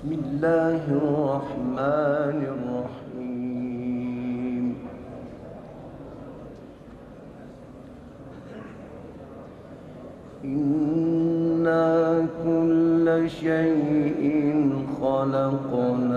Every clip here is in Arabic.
بسم الله الرحمن الرحيم. إنا كل شيء خلقنا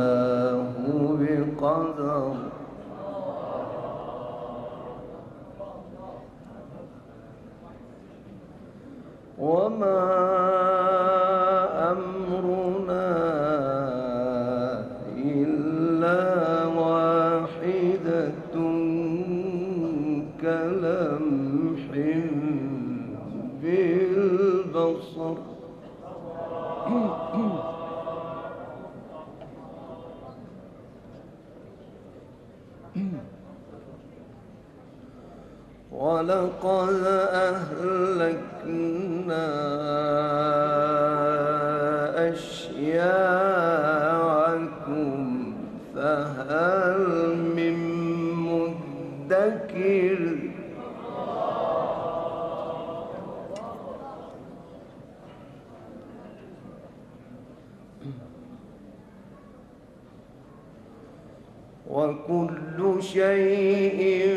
وكل شيء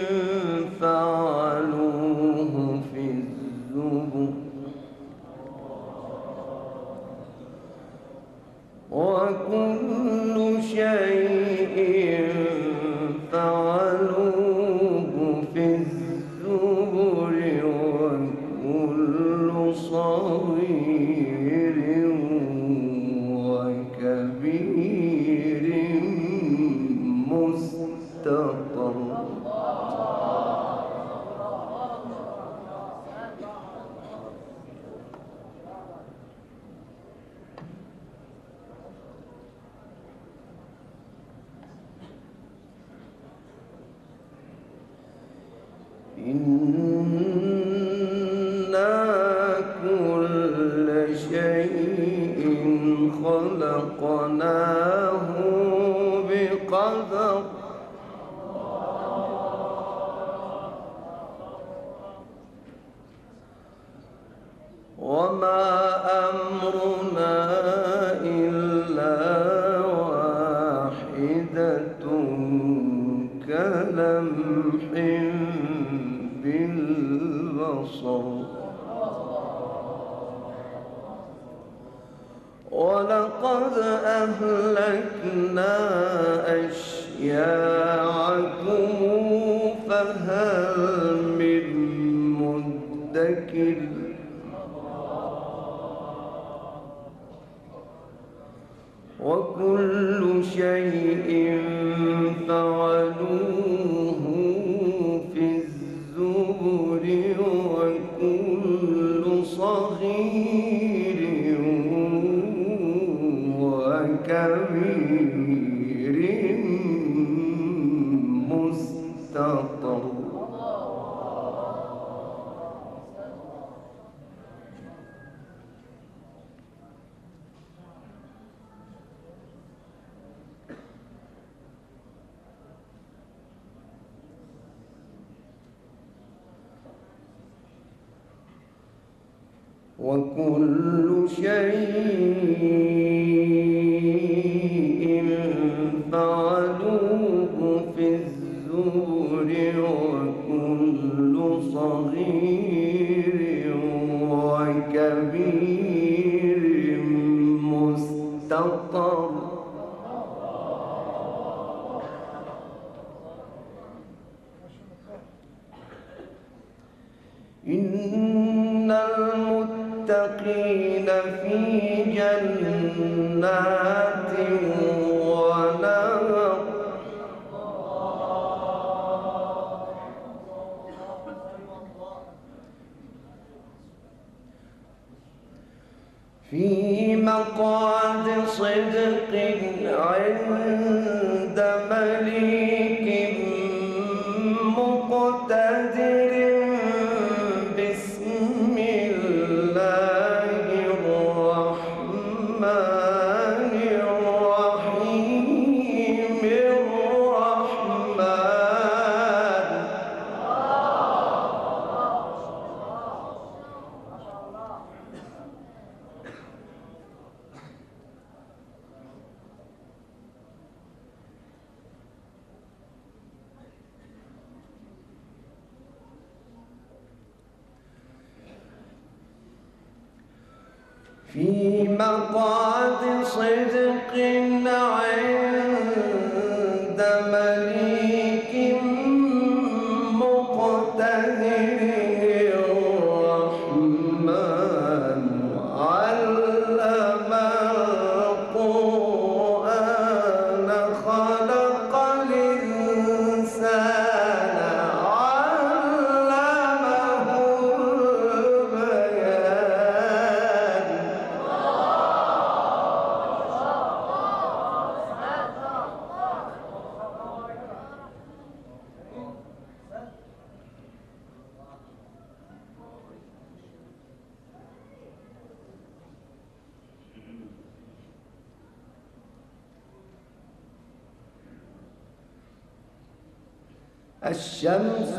وما أمرنا إلا واحدة كلمح بالبصر. وكل شيء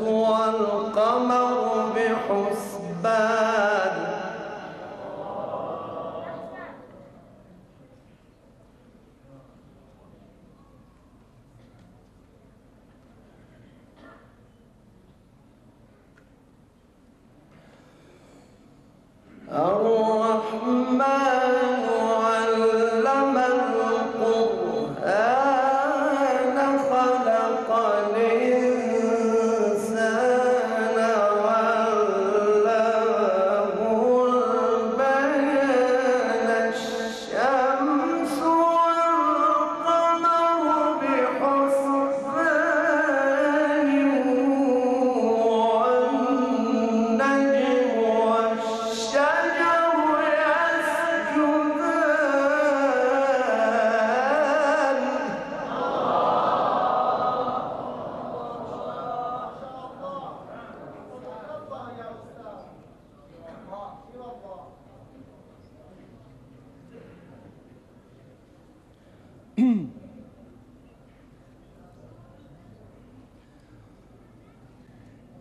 هو القمر بحسبان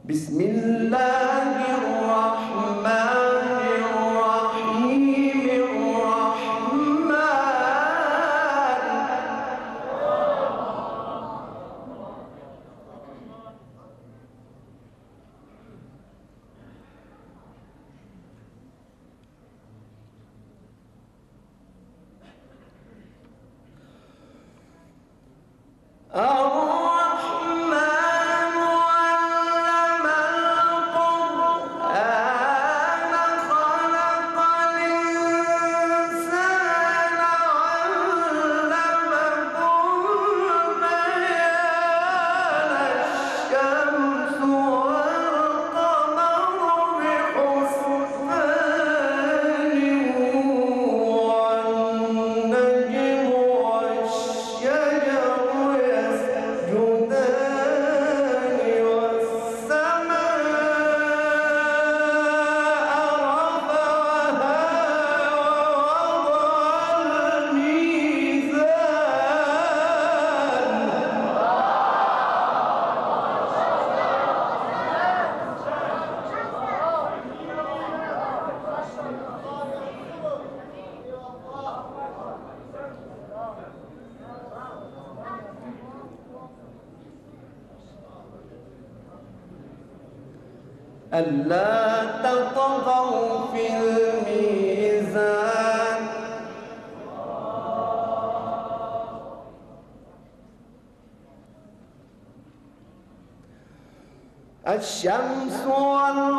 بسم الله. ألا تطغوا في الميزان. الشمس والله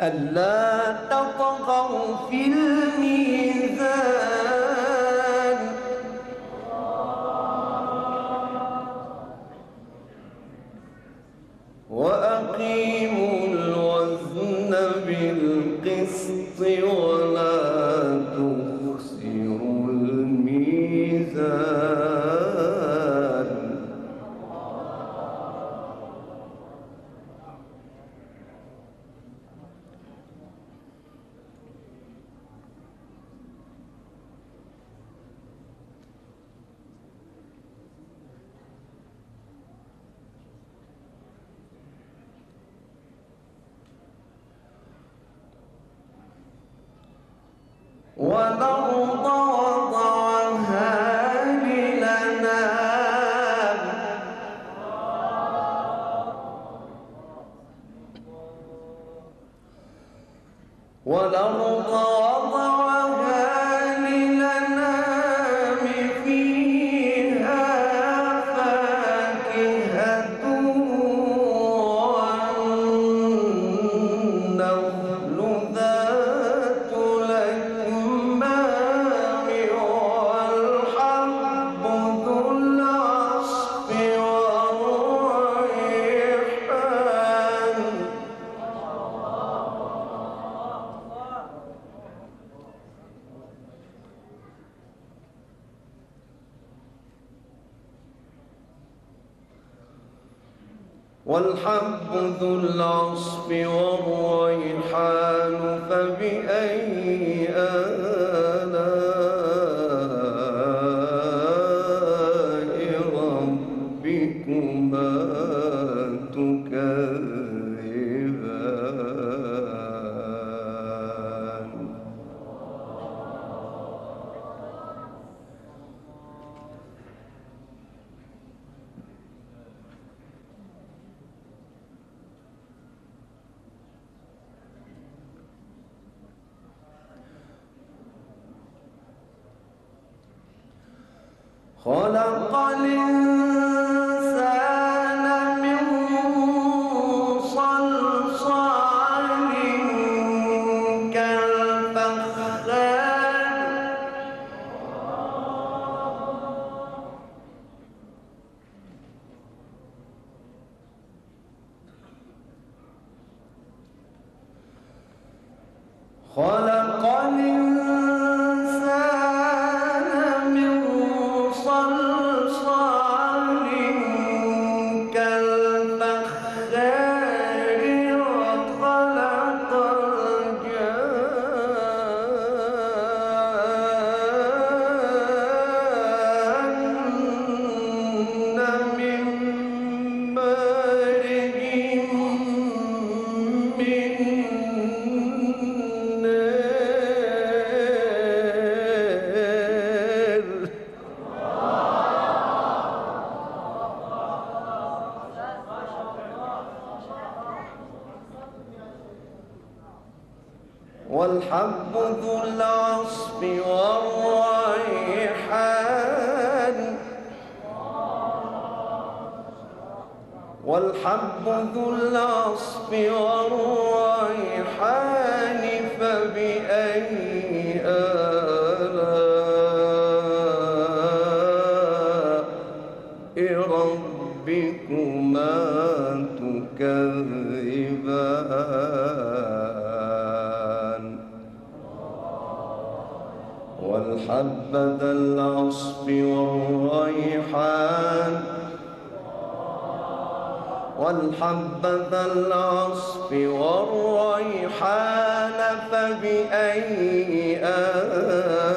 ألا تطغوا في الميزان. العصب والحب ذو العصف والريحان فبأي آلاء ربكما تكذبان؟ والحب ذا العصف والحبة العصف والريحان فبأي آلاء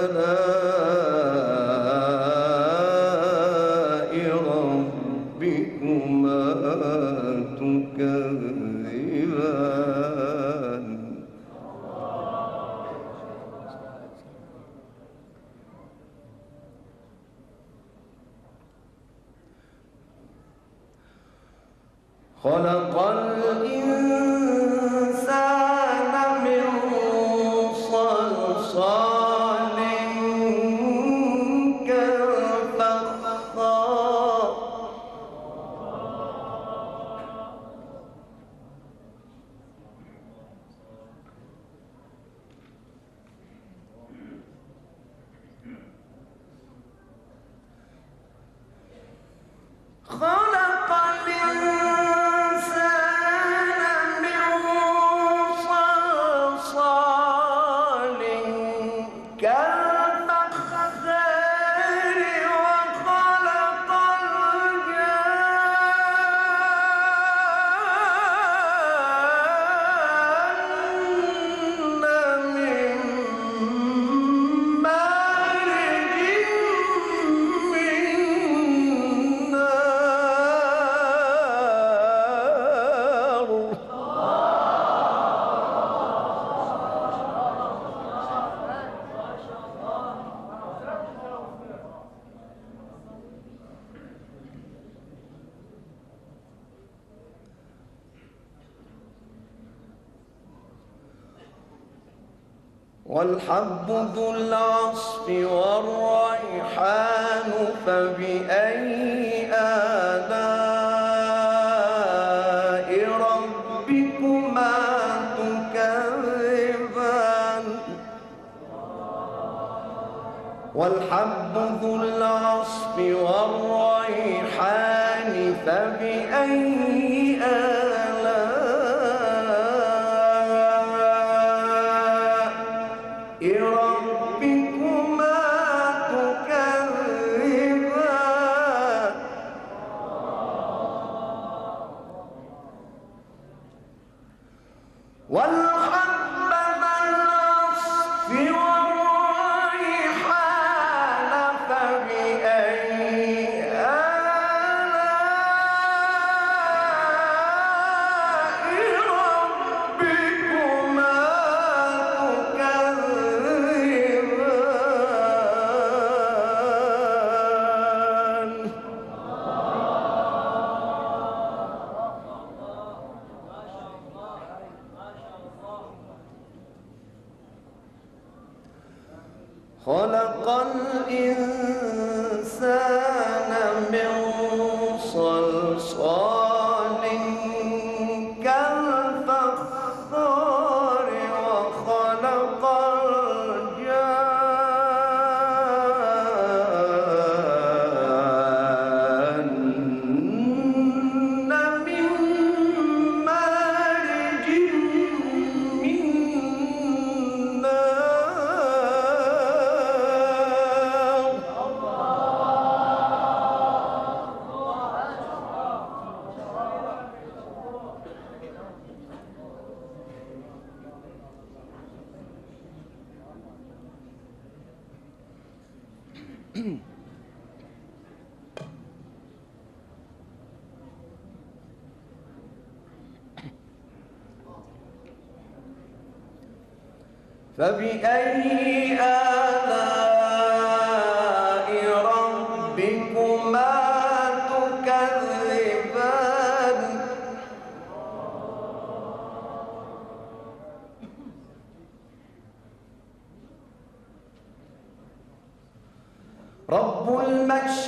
والحب ذو العصف والريحان فبأي آلاء ربكما تكذبان؟ والحب ذو العصف والريحان فبأي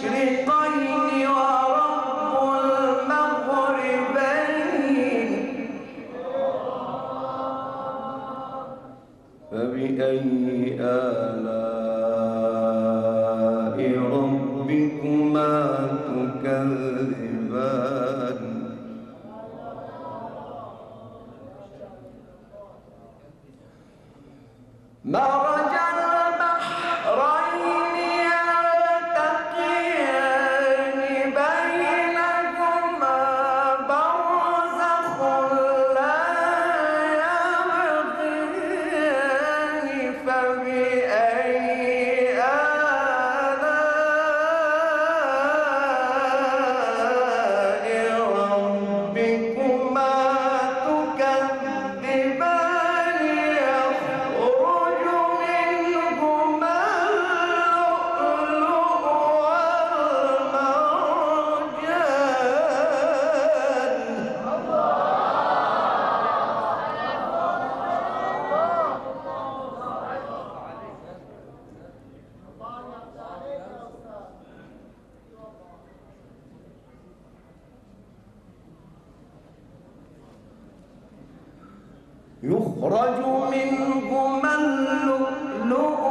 شريط طيني يخرج منهما اللؤلؤ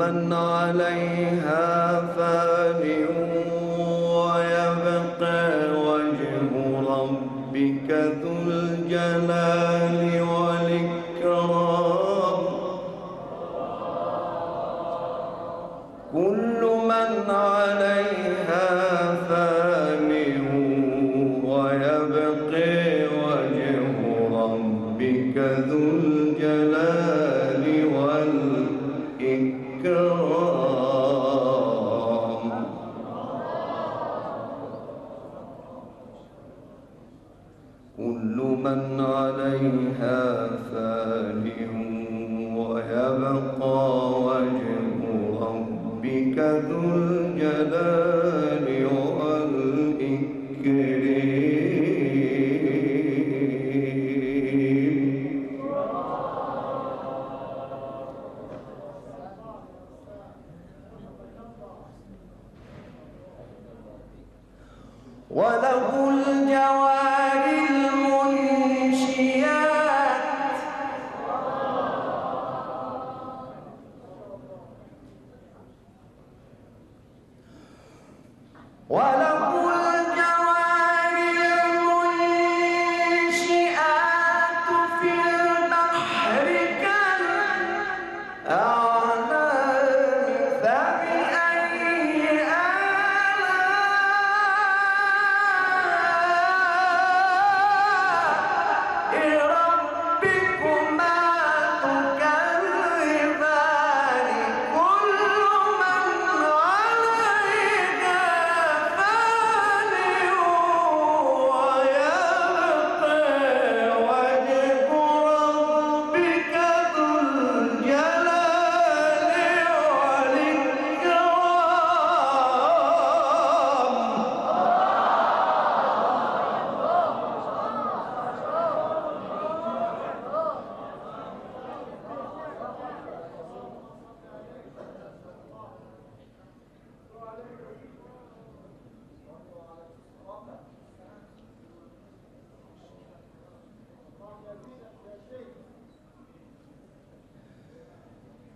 من عليها فان له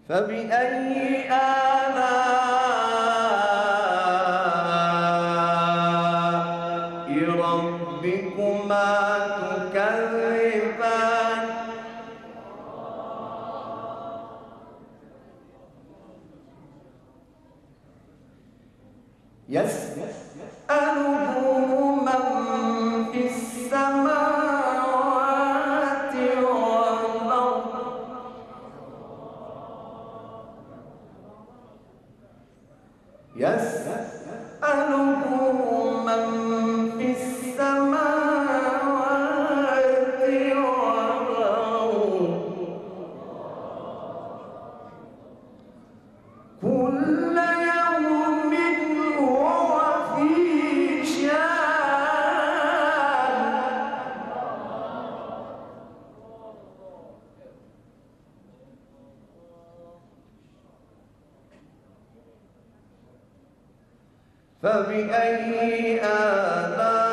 فبأي آلاء فبأي آلاء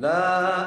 La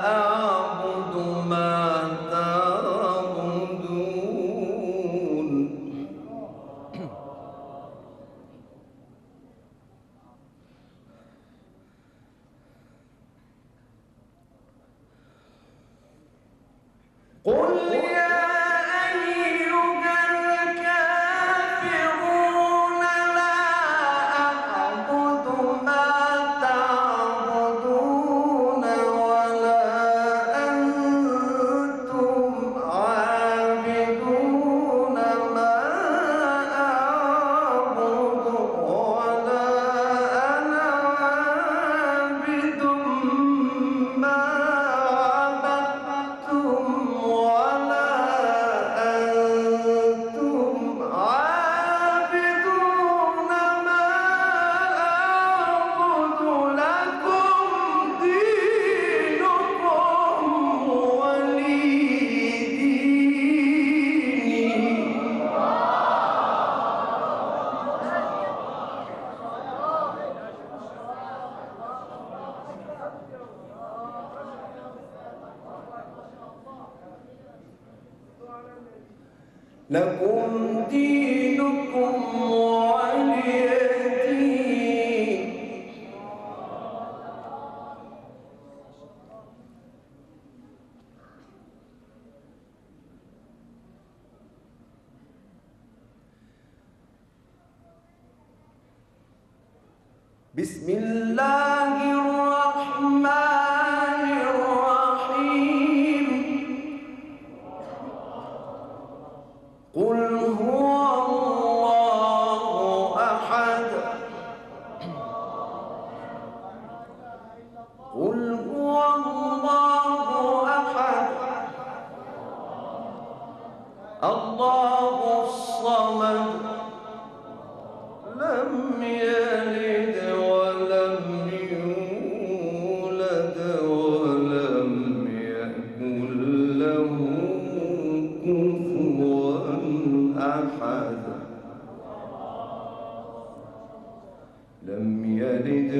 لكم أحد لم يلد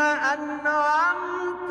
أنعمت